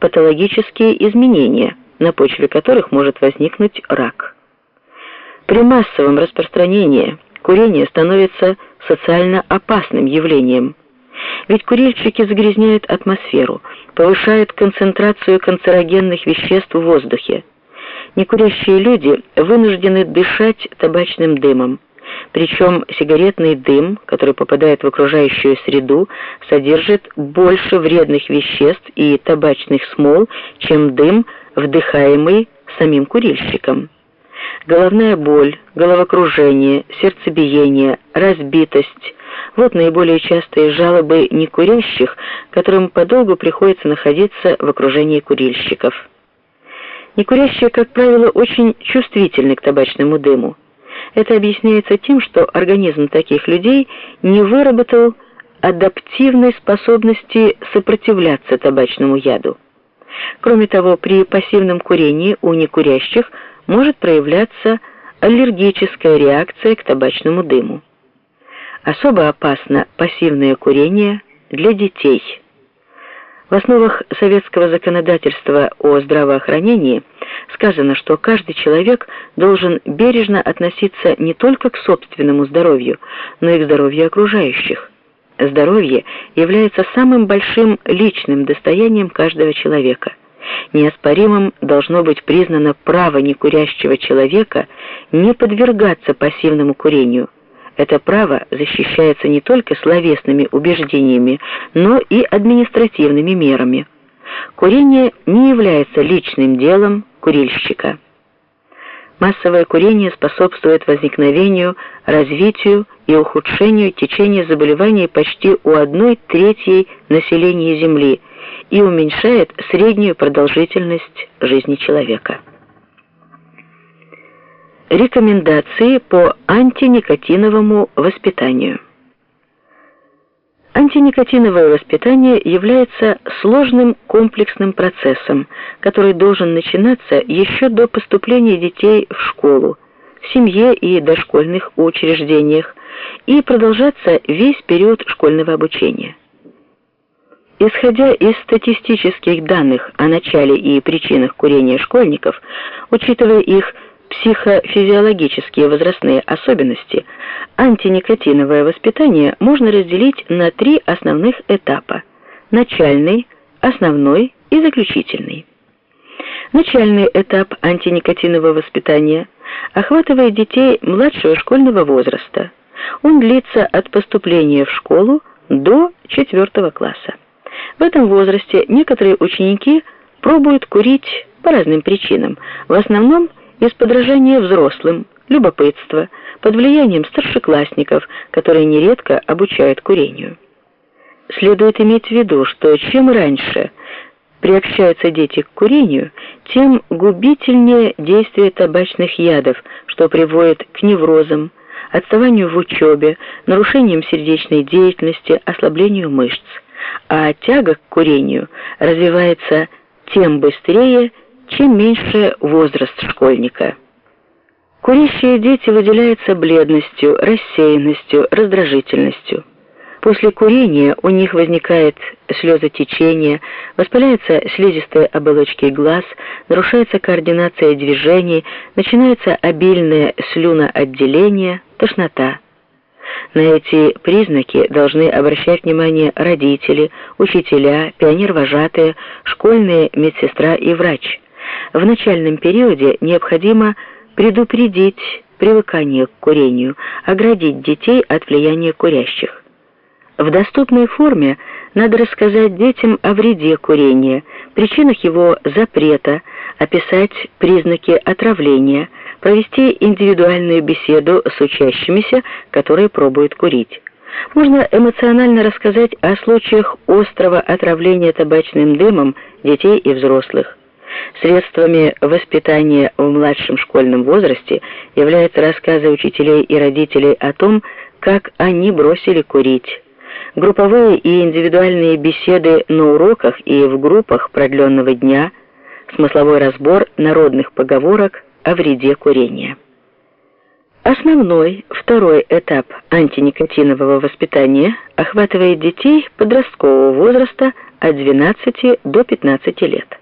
патологические изменения, на почве которых может возникнуть рак. При массовом распространении курение становится социально опасным явлением. Ведь курильщики загрязняют атмосферу, повышают концентрацию канцерогенных веществ в воздухе. Некурящие люди вынуждены дышать табачным дымом. Причем сигаретный дым, который попадает в окружающую среду, содержит больше вредных веществ и табачных смол, чем дым, вдыхаемый самим курильщиком. Головная боль, головокружение, сердцебиение, разбитость – вот наиболее частые жалобы некурящих, которым подолгу приходится находиться в окружении курильщиков. Некурящие, как правило, очень чувствительны к табачному дыму. Это объясняется тем, что организм таких людей не выработал адаптивной способности сопротивляться табачному яду. Кроме того, при пассивном курении у некурящих может проявляться аллергическая реакция к табачному дыму. Особо опасно пассивное курение для детей. В основах советского законодательства о здравоохранении сказано, что каждый человек должен бережно относиться не только к собственному здоровью, но и к здоровью окружающих. Здоровье является самым большим личным достоянием каждого человека. Неоспоримым должно быть признано право некурящего человека не подвергаться пассивному курению. Это право защищается не только словесными убеждениями, но и административными мерами. Курение не является личным делом курильщика. Массовое курение способствует возникновению, развитию и ухудшению течения заболеваний почти у одной трети населения Земли и уменьшает среднюю продолжительность жизни человека. Рекомендации по антиникотиновому воспитанию. Антиникотиновое воспитание является сложным комплексным процессом, который должен начинаться еще до поступления детей в школу, в семье и дошкольных учреждениях и продолжаться весь период школьного обучения. Исходя из статистических данных о начале и причинах курения школьников, учитывая их психофизиологические возрастные особенности, антиникотиновое воспитание можно разделить на три основных этапа: начальный, основной и заключительный. Начальный этап антиникотинового воспитания охватывает детей младшего школьного возраста. Он длится от поступления в школу до 4 класса. В этом возрасте некоторые ученики пробуют курить по разным причинам, в основном из подражания взрослым, любопытства, под влиянием старшеклассников, которые нередко обучают курению. Следует иметь в виду, что чем раньше приобщаются дети к курению, тем губительнее действие табачных ядов, что приводит к неврозам, отставанию в учебе, нарушениям сердечной деятельности, ослаблению мышц. А тяга к курению развивается тем быстрее, чем меньше возраст школьника. Курящие дети выделяются бледностью, рассеянностью, раздражительностью. После курения у них возникает слезотечение, воспаляются слизистые оболочки глаз, нарушается координация движений, начинается обильное слюноотделение, тошнота. На эти признаки должны обращать внимание родители, учителя, пионер-вожатые, школьная медсестра и врач. В начальном периоде необходимо предупредить привыкание к курению, оградить детей от влияния курящих. В доступной форме надо рассказать детям о вреде курения, причинах его запрета, описать признаки отравления, провести индивидуальную беседу с учащимися, которые пробуют курить. Можно эмоционально рассказать о случаях острого отравления табачным дымом детей и взрослых. Средствами воспитания в младшем школьном возрасте являются рассказы учителей и родителей о том, как они бросили курить. Групповые и индивидуальные беседы на уроках и в группах продленного дня, смысловой разбор народных поговорок о вреде курения. Основной, второй этап антиникотинового воспитания охватывает детей подросткового возраста от 12 до 15 лет.